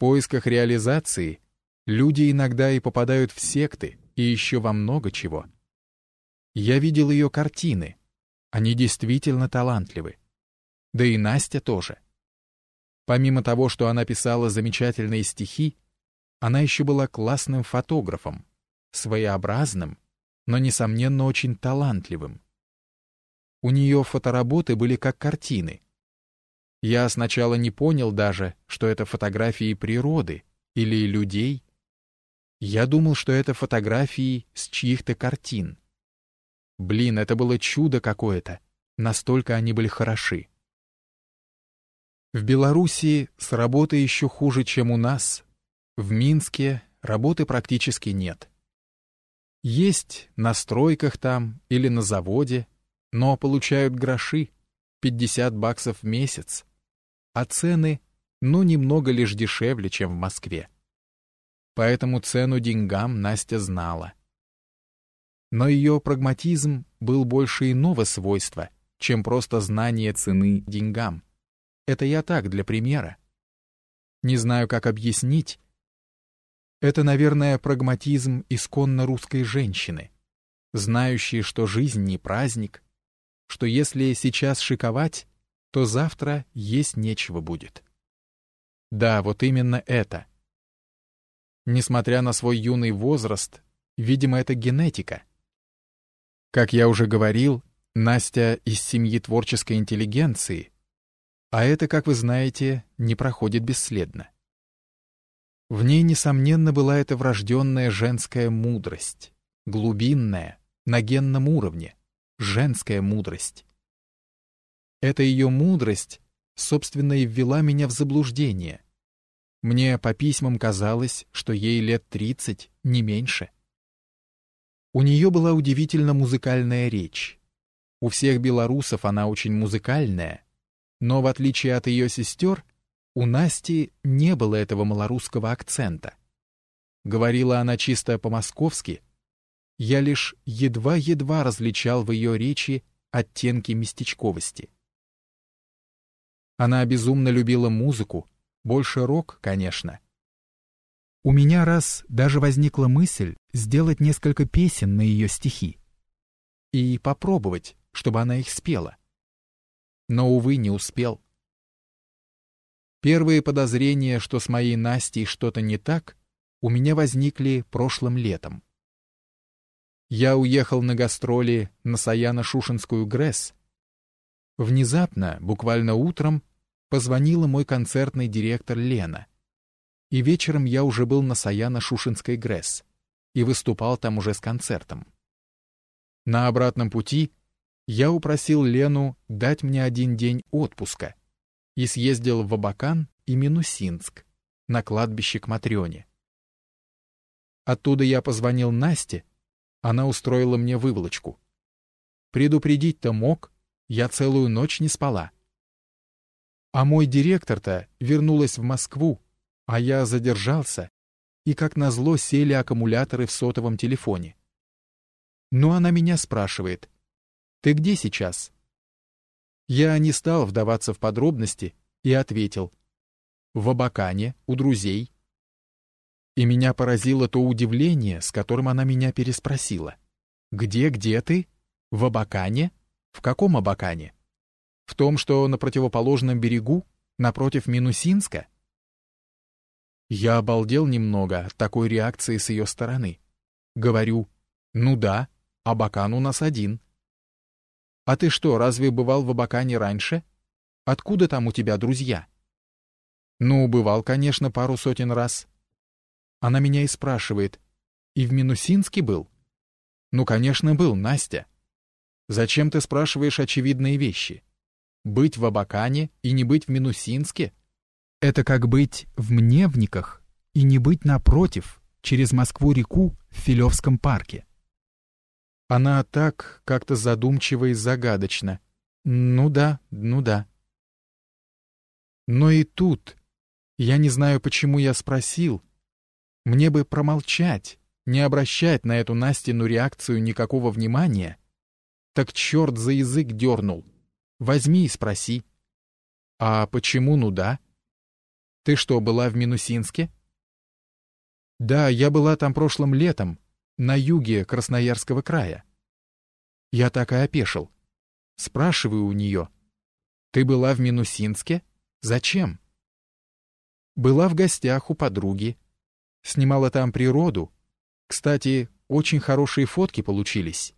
поисках реализации люди иногда и попадают в секты и еще во много чего. Я видел ее картины. Они действительно талантливы. Да и Настя тоже. Помимо того, что она писала замечательные стихи, она еще была классным фотографом, своеобразным, но, несомненно, очень талантливым. У нее фотоработы были как картины. Я сначала не понял даже, что это фотографии природы или людей. Я думал, что это фотографии с чьих-то картин. Блин, это было чудо какое-то, настолько они были хороши. В Белоруссии с работой еще хуже, чем у нас. В Минске работы практически нет. Есть на стройках там или на заводе, но получают гроши, 50 баксов в месяц, а цены, ну, немного лишь дешевле, чем в Москве. Поэтому цену деньгам Настя знала. Но ее прагматизм был больше иного свойства, чем просто знание цены деньгам. Это я так, для примера. Не знаю, как объяснить. Это, наверное, прагматизм исконно русской женщины, знающей, что жизнь не праздник, что если сейчас шиковать, то завтра есть нечего будет. Да, вот именно это. Несмотря на свой юный возраст, видимо, это генетика. Как я уже говорил, Настя из семьи творческой интеллигенции, а это, как вы знаете, не проходит бесследно. В ней, несомненно, была эта врожденная женская мудрость, глубинная, на генном уровне, женская мудрость. Эта ее мудрость, собственно, и ввела меня в заблуждение. Мне по письмам казалось, что ей лет тридцать, не меньше. У нее была удивительно музыкальная речь. У всех белорусов она очень музыкальная, но в отличие от ее сестер, у Насти не было этого малорусского акцента. Говорила она чисто по-московски, я лишь едва-едва различал в ее речи оттенки местечковости. Она безумно любила музыку, больше рок, конечно. У меня раз даже возникла мысль сделать несколько песен на ее стихи и попробовать, чтобы она их спела. Но, увы, не успел. Первые подозрения, что с моей Настей что-то не так, у меня возникли прошлым летом. Я уехал на гастроли на Саяно-Шушенскую ГРЭС. Внезапно, буквально утром, позвонила мой концертный директор Лена. И вечером я уже был на Саяно-Шушенской ГРЭС и выступал там уже с концертом. На обратном пути я упросил Лену дать мне один день отпуска и съездил в Абакан и Минусинск, на кладбище к Матрёне. Оттуда я позвонил Насте, она устроила мне выволочку. Предупредить-то мог, я целую ночь не спала. А мой директор-то вернулась в Москву, а я задержался, и как назло сели аккумуляторы в сотовом телефоне. Но она меня спрашивает, «Ты где сейчас?» Я не стал вдаваться в подробности и ответил, «В Абакане, у друзей». И меня поразило то удивление, с которым она меня переспросила. «Где, где ты? В Абакане? В каком Абакане? В том, что на противоположном берегу, напротив Минусинска?» Я обалдел немного от такой реакции с ее стороны. Говорю, «Ну да, Абакан у нас один». «А ты что, разве бывал в Абакане раньше? Откуда там у тебя друзья?» «Ну, бывал, конечно, пару сотен раз. Она меня и спрашивает, «И в Минусинске был?» «Ну, конечно, был, Настя. Зачем ты спрашиваешь очевидные вещи? Быть в Абакане и не быть в Минусинске — это как быть в Мневниках и не быть напротив, через Москву-реку в Филевском парке». Она так как-то задумчиво и загадочно. «Ну да, ну да». Но и тут, я не знаю, почему я спросил, мне бы промолчать, не обращать на эту Настину реакцию никакого внимания. Так черт за язык дернул. Возьми и спроси. А почему ну да? Ты что, была в Минусинске? Да, я была там прошлым летом, на юге Красноярского края. Я так и опешил. Спрашиваю у нее. Ты была в Минусинске? Зачем? Была в гостях у подруги. Снимала там природу. Кстати, очень хорошие фотки получились.